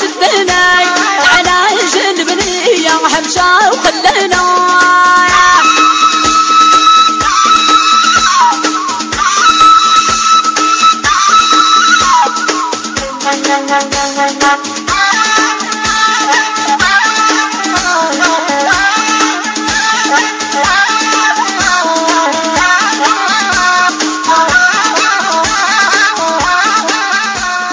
شدناي على جنب ليا حمشا وخلينا